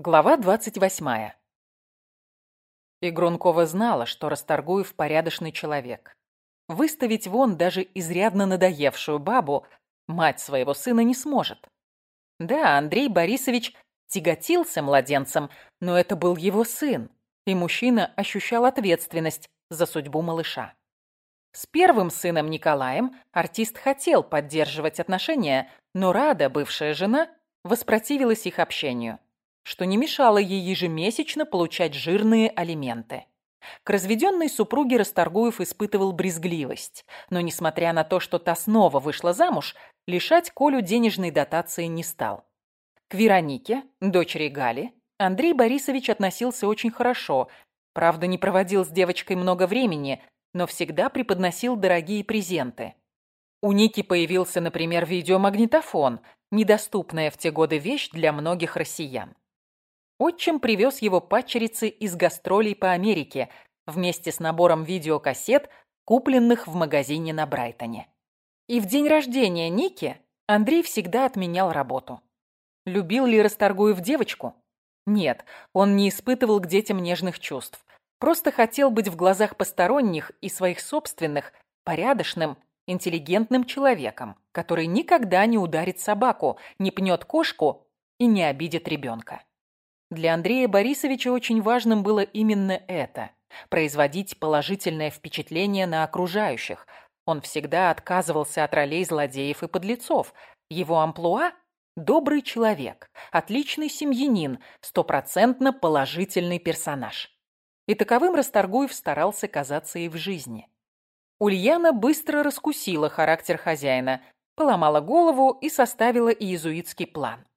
Глава 28. Игрункова знала, что Расторгуев порядочный человек. Выставить вон даже изрядно надоевшую бабу мать своего сына не сможет. Да, Андрей Борисович тяготился младенцем, но это был его сын, и мужчина ощущал ответственность за судьбу малыша. С первым сыном Николаем артист хотел поддерживать отношения, но Рада, бывшая жена, воспротивилась их общению что не мешало ей ежемесячно получать жирные алименты. К разведенной супруге Расторгуев испытывал брезгливость, но, несмотря на то, что та снова вышла замуж, лишать Колю денежной дотации не стал. К Веронике, дочери Гали, Андрей Борисович относился очень хорошо, правда, не проводил с девочкой много времени, но всегда преподносил дорогие презенты. У Ники появился, например, видеомагнитофон, недоступная в те годы вещь для многих россиян. Отчим привез его падчерицы из гастролей по Америке вместе с набором видеокассет, купленных в магазине на Брайтоне. И в день рождения Ники Андрей всегда отменял работу. Любил ли Расторгуев девочку? Нет, он не испытывал к детям нежных чувств. Просто хотел быть в глазах посторонних и своих собственных порядочным, интеллигентным человеком, который никогда не ударит собаку, не пнет кошку и не обидит ребенка. Для Андрея Борисовича очень важным было именно это – производить положительное впечатление на окружающих. Он всегда отказывался от ролей злодеев и подлецов. Его амплуа – добрый человек, отличный семьянин, стопроцентно положительный персонаж. И таковым Расторгуев старался казаться и в жизни. Ульяна быстро раскусила характер хозяина, поломала голову и составила иезуитский план.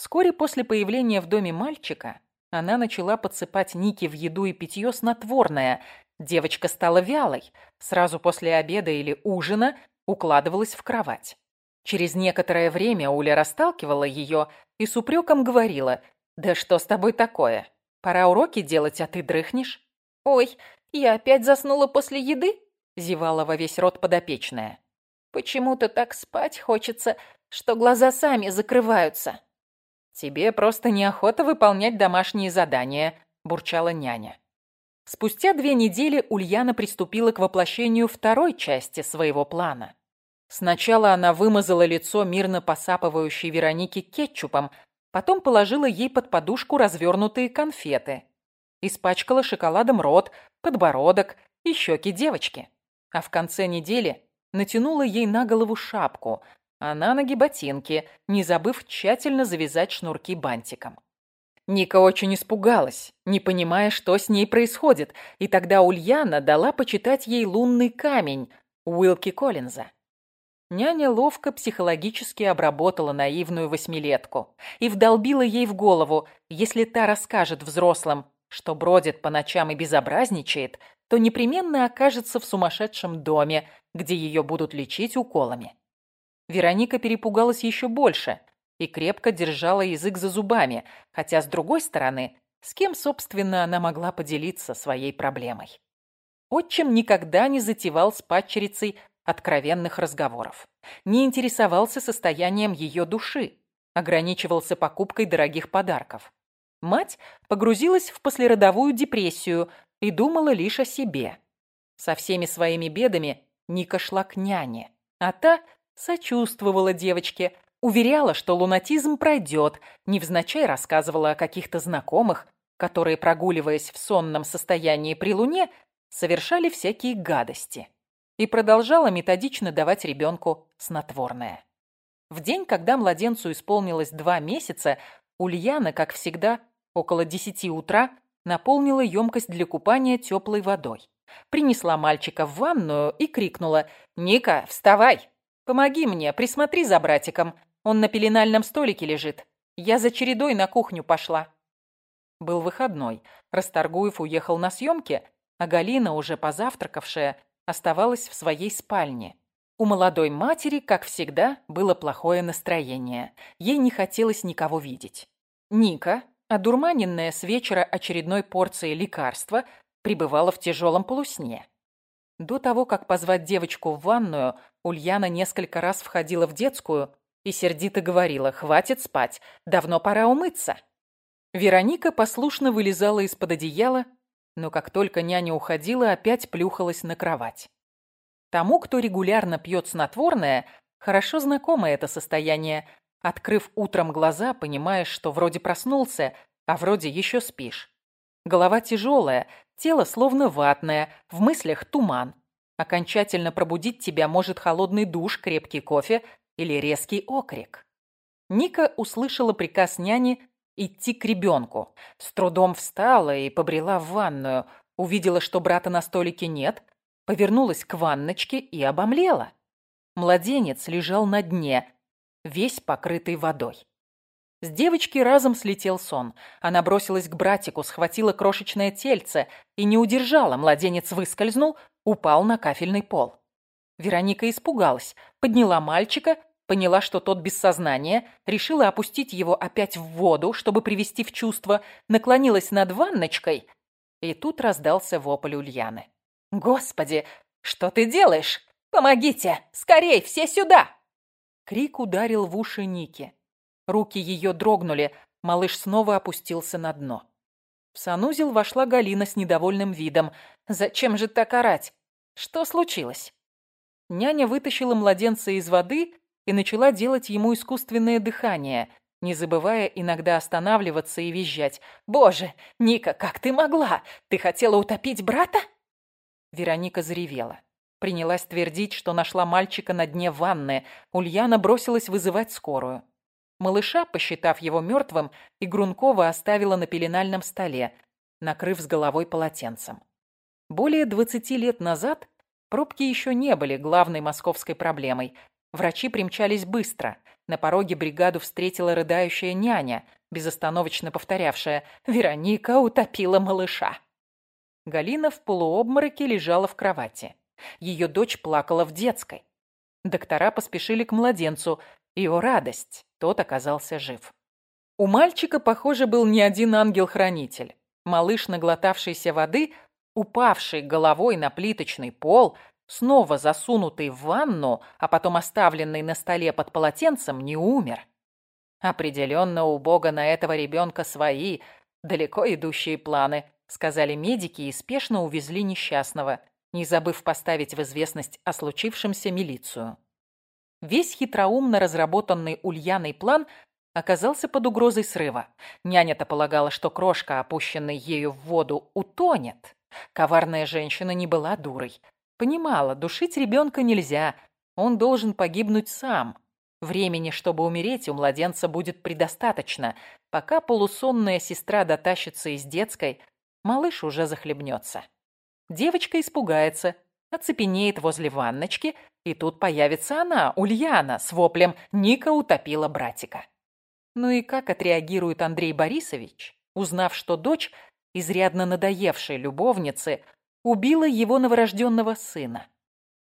Вскоре после появления в доме мальчика она начала подсыпать Нике в еду и питье снотворное. Девочка стала вялой. Сразу после обеда или ужина укладывалась в кровать. Через некоторое время Уля расталкивала ее и с упреком говорила, «Да что с тобой такое? Пора уроки делать, а ты дрыхнешь?» «Ой, я опять заснула после еды?» – зевала во весь рот подопечная. «Почему-то так спать хочется, что глаза сами закрываются». «Тебе просто неохота выполнять домашние задания», – бурчала няня. Спустя две недели Ульяна приступила к воплощению второй части своего плана. Сначала она вымазала лицо мирно посапывающей Вероники кетчупом, потом положила ей под подушку развернутые конфеты. Испачкала шоколадом рот, подбородок и щеки девочки. А в конце недели натянула ей на голову шапку, а на ноги ботинки, не забыв тщательно завязать шнурки бантиком. Ника очень испугалась, не понимая, что с ней происходит, и тогда Ульяна дала почитать ей лунный камень Уилки Коллинза. Няня ловко психологически обработала наивную восьмилетку и вдолбила ей в голову, если та расскажет взрослым, что бродит по ночам и безобразничает, то непременно окажется в сумасшедшем доме, где ее будут лечить уколами. Вероника перепугалась еще больше и крепко держала язык за зубами, хотя, с другой стороны, с кем, собственно, она могла поделиться своей проблемой. Отчим никогда не затевал с падчерицей откровенных разговоров, не интересовался состоянием ее души, ограничивался покупкой дорогих подарков. Мать погрузилась в послеродовую депрессию и думала лишь о себе. Со всеми своими бедами Ника шла к няне, а та Сочувствовала девочке, уверяла, что лунатизм пройдет, невзначай рассказывала о каких-то знакомых, которые, прогуливаясь в сонном состоянии при луне, совершали всякие гадости. И продолжала методично давать ребенку снотворное. В день, когда младенцу исполнилось два месяца, Ульяна, как всегда, около десяти утра, наполнила емкость для купания теплой водой. Принесла мальчика в ванную и крикнула «Ника, вставай!» Помоги мне, присмотри за братиком. Он на пеленальном столике лежит. Я за чередой на кухню пошла». Был выходной. Расторгуев уехал на съемки, а Галина, уже позавтракавшая, оставалась в своей спальне. У молодой матери, как всегда, было плохое настроение. Ей не хотелось никого видеть. Ника, одурманенная с вечера очередной порцией лекарства, пребывала в тяжелом полусне. До того, как позвать девочку в ванную, Ульяна несколько раз входила в детскую и сердито говорила «Хватит спать, давно пора умыться». Вероника послушно вылезала из-под одеяла, но как только няня уходила, опять плюхалась на кровать. Тому, кто регулярно пьет снотворное, хорошо знакомо это состояние. Открыв утром глаза, понимаешь, что вроде проснулся, а вроде еще спишь. Голова тяжелая, тело словно ватное, в мыслях туман. Окончательно пробудить тебя может холодный душ, крепкий кофе или резкий окрик. Ника услышала приказ няни идти к ребенку. С трудом встала и побрела в ванную. Увидела, что брата на столике нет, повернулась к ванночке и обомлела. Младенец лежал на дне, весь покрытый водой. С девочки разом слетел сон. Она бросилась к братику, схватила крошечное тельце и не удержала. Младенец выскользнул, упал на кафельный пол. Вероника испугалась, подняла мальчика, поняла, что тот без сознания, решила опустить его опять в воду, чтобы привести в чувство, наклонилась над ванночкой, и тут раздался вопль Ульяны. «Господи, что ты делаешь? Помогите! Скорей, все сюда!» Крик ударил в уши Ники. Руки ее дрогнули, малыш снова опустился на дно. В санузел вошла Галина с недовольным видом. «Зачем же так орать? Что случилось?» Няня вытащила младенца из воды и начала делать ему искусственное дыхание, не забывая иногда останавливаться и визжать. «Боже, Ника, как ты могла? Ты хотела утопить брата?» Вероника заревела. Принялась твердить, что нашла мальчика на дне ванны. Ульяна бросилась вызывать скорую. Малыша, посчитав его мертвым, Игрункова оставила на пеленальном столе, накрыв с головой полотенцем. Более 20 лет назад пробки еще не были главной московской проблемой. Врачи примчались быстро. На пороге бригаду встретила рыдающая няня, безостановочно повторявшая «Вероника утопила малыша». Галина в полуобмороке лежала в кровати. Ее дочь плакала в детской. Доктора поспешили к младенцу, и, о радость, тот оказался жив. У мальчика, похоже, был не один ангел-хранитель. Малыш, наглотавшийся воды, упавший головой на плиточный пол, снова засунутый в ванну, а потом оставленный на столе под полотенцем, не умер. Определенно у Бога на этого ребенка свои, далеко идущие планы, сказали медики и спешно увезли несчастного, не забыв поставить в известность о случившемся милицию. Весь хитроумно разработанный Ульяной план оказался под угрозой срыва. Няня-то полагала, что крошка, опущенная ею в воду, утонет. Коварная женщина не была дурой. Понимала, душить ребенка нельзя, он должен погибнуть сам. Времени, чтобы умереть, у младенца будет предостаточно. Пока полусонная сестра дотащится из детской, малыш уже захлебнется. Девочка испугается, оцепенеет возле ванночки и тут появится она, Ульяна, с воплем «Ника утопила братика». Ну и как отреагирует Андрей Борисович, узнав, что дочь, изрядно надоевшей любовницы, убила его новорожденного сына?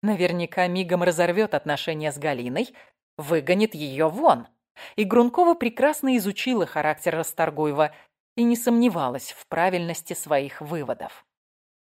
Наверняка мигом разорвет отношения с Галиной, выгонит ее вон. И Грункова прекрасно изучила характер Расторгуева и не сомневалась в правильности своих выводов.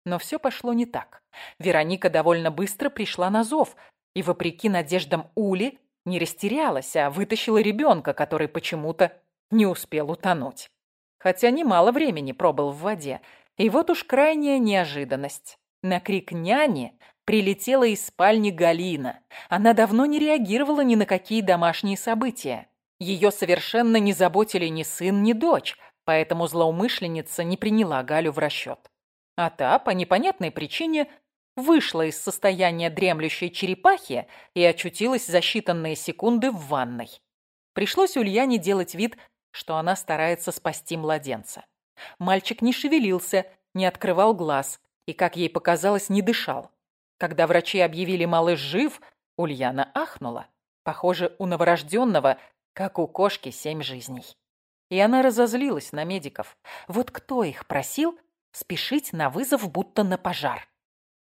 Но все пошло не так. Вероника довольно быстро пришла на зов, и, вопреки надеждам Ули, не растерялась, а вытащила ребенка, который почему-то не успел утонуть. Хотя немало времени пробыл в воде. И вот уж крайняя неожиданность. На крик няни прилетела из спальни Галина. Она давно не реагировала ни на какие домашние события. Ее совершенно не заботили ни сын, ни дочь, поэтому злоумышленница не приняла Галю в расчет. А та, по непонятной причине, вышла из состояния дремлющей черепахи и очутилась за считанные секунды в ванной. Пришлось Ульяне делать вид, что она старается спасти младенца. Мальчик не шевелился, не открывал глаз и, как ей показалось, не дышал. Когда врачи объявили малыш жив, Ульяна ахнула. Похоже, у новорожденного, как у кошки, семь жизней. И она разозлилась на медиков. Вот кто их просил спешить на вызов, будто на пожар?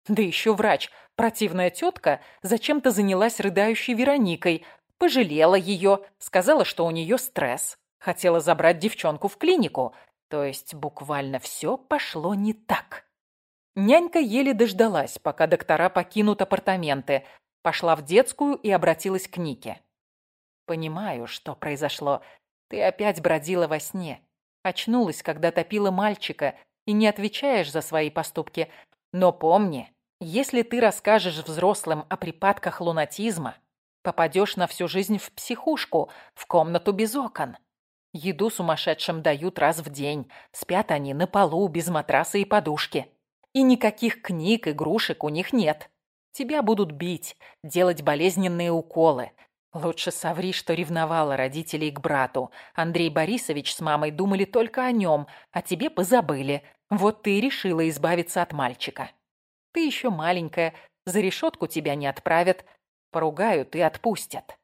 Да еще врач, противная тетка, зачем-то занялась рыдающей Вероникой, пожалела ее, сказала, что у нее стресс, хотела забрать девчонку в клинику. То есть буквально все пошло не так. Нянька еле дождалась, пока доктора покинут апартаменты, пошла в детскую и обратилась к Нике. «Понимаю, что произошло. Ты опять бродила во сне. Очнулась, когда топила мальчика, и не отвечаешь за свои поступки. Но помни, если ты расскажешь взрослым о припадках лунатизма, попадешь на всю жизнь в психушку, в комнату без окон. Еду сумасшедшим дают раз в день. Спят они на полу, без матраса и подушки. И никаких книг, игрушек у них нет. Тебя будут бить, делать болезненные уколы. Лучше соври, что ревновала родителей к брату. Андрей Борисович с мамой думали только о нем, а тебе позабыли. Вот ты и решила избавиться от мальчика. Ты еще маленькая, за решетку тебя не отправят, поругают и отпустят.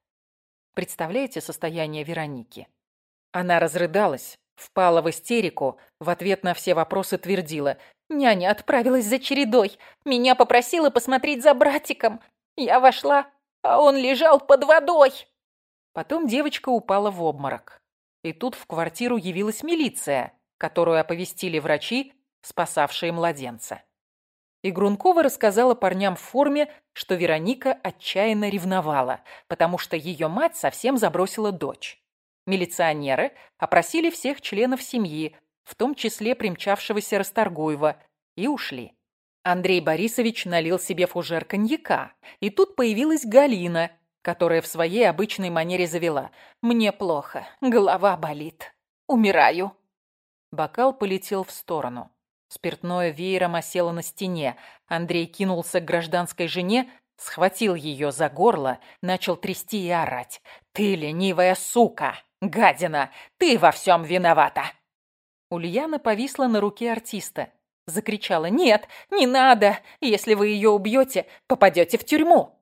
Представляете состояние Вероники? Она разрыдалась, впала в истерику, в ответ на все вопросы твердила. «Няня отправилась за чередой. Меня попросила посмотреть за братиком. Я вошла, а он лежал под водой». Потом девочка упала в обморок. И тут в квартиру явилась милиция, которую оповестили врачи, спасавшие младенца. И Грункова рассказала парням в форме, что Вероника отчаянно ревновала, потому что ее мать совсем забросила дочь. Милиционеры опросили всех членов семьи, в том числе примчавшегося Расторгуева, и ушли. Андрей Борисович налил себе фужер коньяка, и тут появилась Галина, которая в своей обычной манере завела. «Мне плохо, голова болит. Умираю». Бокал полетел в сторону. Спиртное веером осело на стене. Андрей кинулся к гражданской жене, схватил ее за горло, начал трясти и орать. «Ты ленивая сука! Гадина! Ты во всем виновата!» Ульяна повисла на руке артиста. Закричала «Нет, не надо! Если вы ее убьете, попадете в тюрьму!»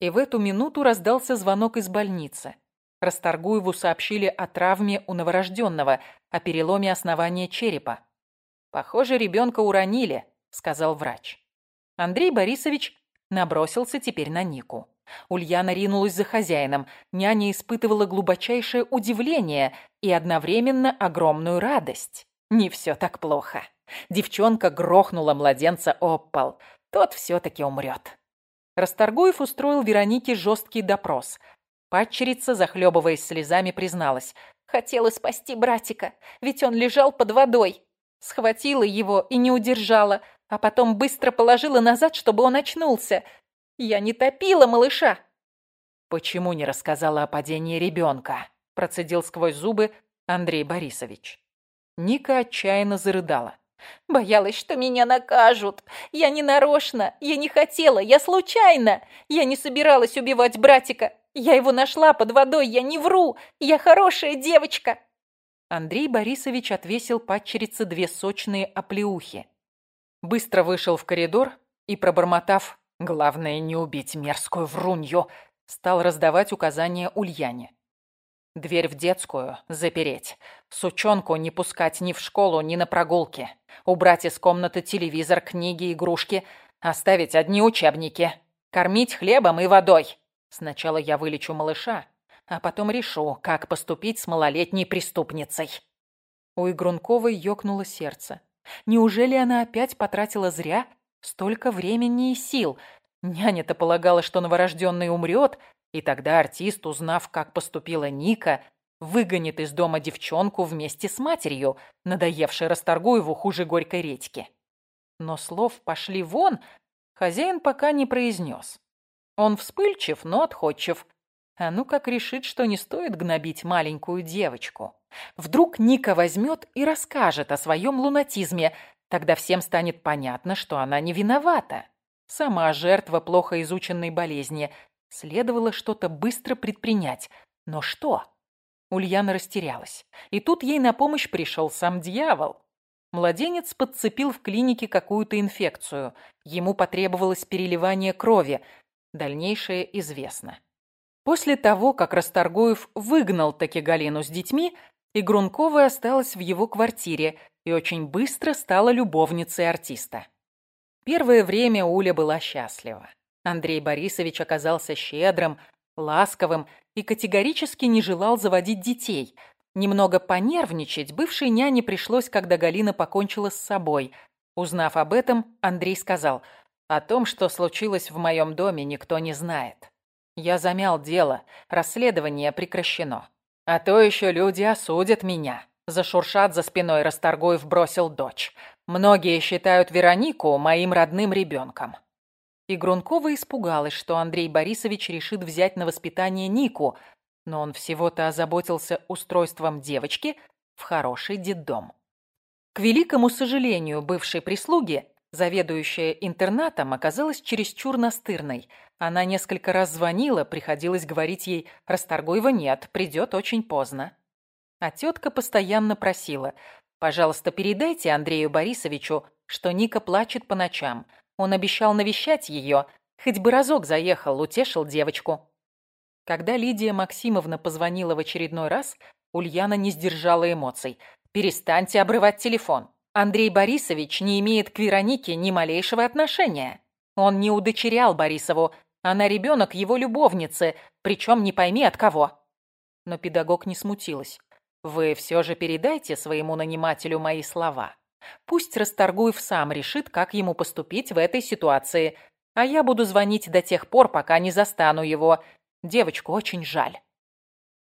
И в эту минуту раздался звонок из больницы. Расторгуеву сообщили о травме у новорожденного, о переломе основания черепа. «Похоже, ребенка уронили», — сказал врач. Андрей Борисович набросился теперь на Нику. Ульяна ринулась за хозяином. Няня испытывала глубочайшее удивление и одновременно огромную радость. Не все так плохо. Девчонка грохнула младенца об пол. Тот все-таки умрет. Расторгуев устроил Веронике жесткий допрос. Падчерица, захлебываясь слезами, призналась. «Хотела спасти братика, ведь он лежал под водой. Схватила его и не удержала, а потом быстро положила назад, чтобы он очнулся. Я не топила малыша!» «Почему не рассказала о падении ребенка?» процедил сквозь зубы Андрей Борисович. Ника отчаянно зарыдала. «Боялась, что меня накажут. Я не нарочно, я не хотела, я случайно. Я не собиралась убивать братика. Я его нашла под водой, я не вру. Я хорошая девочка». Андрей Борисович отвесил падчерице две сочные оплеухи. Быстро вышел в коридор и, пробормотав Главное, не убить мерзкую врунью. Стал раздавать указания Ульяне. Дверь в детскую запереть. Сучонку не пускать ни в школу, ни на прогулки. Убрать из комнаты телевизор, книги, игрушки. Оставить одни учебники. Кормить хлебом и водой. Сначала я вылечу малыша, а потом решу, как поступить с малолетней преступницей. У Игрунковой ёкнуло сердце. Неужели она опять потратила зря Столько времени и сил. Няня-то полагала, что новорожденный умрет, и тогда артист, узнав, как поступила Ника, выгонит из дома девчонку вместе с матерью, надоевшей Расторгуеву хуже горькой редьки. Но слов «пошли вон» хозяин пока не произнес. Он вспыльчив, но отходчив. А ну как решит, что не стоит гнобить маленькую девочку. Вдруг Ника возьмет и расскажет о своем лунатизме, Тогда всем станет понятно, что она не виновата. Сама жертва плохо изученной болезни. Следовало что-то быстро предпринять. Но что? Ульяна растерялась. И тут ей на помощь пришел сам дьявол. Младенец подцепил в клинике какую-то инфекцию. Ему потребовалось переливание крови. Дальнейшее известно. После того, как Расторгуев выгнал таки Галину с детьми, и Грункова осталась в его квартире и очень быстро стала любовницей артиста. Первое время Уля была счастлива. Андрей Борисович оказался щедрым, ласковым и категорически не желал заводить детей. Немного понервничать бывшей няне пришлось, когда Галина покончила с собой. Узнав об этом, Андрей сказал, «О том, что случилось в моем доме, никто не знает. Я замял дело, расследование прекращено. А то еще люди осудят меня. Зашуршат за спиной Расторгуев бросил дочь. Многие считают Веронику моим родным ребенком. И Грункова испугалась, что Андрей Борисович решит взять на воспитание Нику, но он всего-то озаботился устройством девочки в хороший детдом. К великому сожалению бывшей прислуги, заведующая интернатом оказалась чересчур настырной. Она несколько раз звонила, приходилось говорить ей «Расторгуева нет, придет очень поздно». А тетка постоянно просила «Пожалуйста, передайте Андрею Борисовичу, что Ника плачет по ночам. Он обещал навещать ее, хоть бы разок заехал, утешил девочку». Когда Лидия Максимовна позвонила в очередной раз, Ульяна не сдержала эмоций. «Перестаньте обрывать телефон. Андрей Борисович не имеет к Веронике ни малейшего отношения. Он не удочерял Борисову, она ребенок его любовницы, причем не пойми от кого». Но педагог не смутилась. Вы все же передайте своему нанимателю мои слова. Пусть Расторгуев сам решит, как ему поступить в этой ситуации, а я буду звонить до тех пор, пока не застану его. Девочку очень жаль».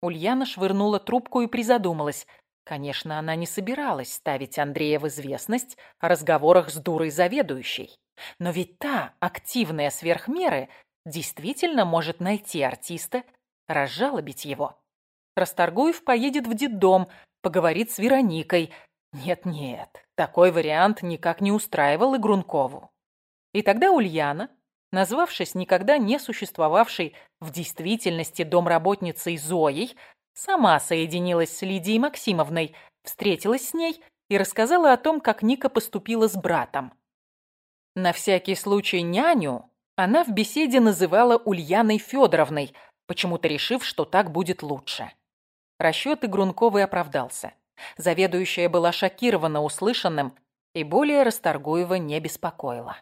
Ульяна швырнула трубку и призадумалась. Конечно, она не собиралась ставить Андрея в известность о разговорах с дурой заведующей. Но ведь та, активная сверхмеры, действительно может найти артиста, разжалобить его. Расторгуев поедет в детдом, поговорит с Вероникой. Нет-нет, такой вариант никак не устраивал и Грункову. И тогда Ульяна, назвавшись никогда не существовавшей в действительности домработницей Зоей, сама соединилась с Лидией Максимовной, встретилась с ней и рассказала о том, как Ника поступила с братом. На всякий случай няню она в беседе называла Ульяной Федоровной, почему-то решив, что так будет лучше. Расчет Игрунковой оправдался. Заведующая была шокирована услышанным и более Расторгуева не беспокоила.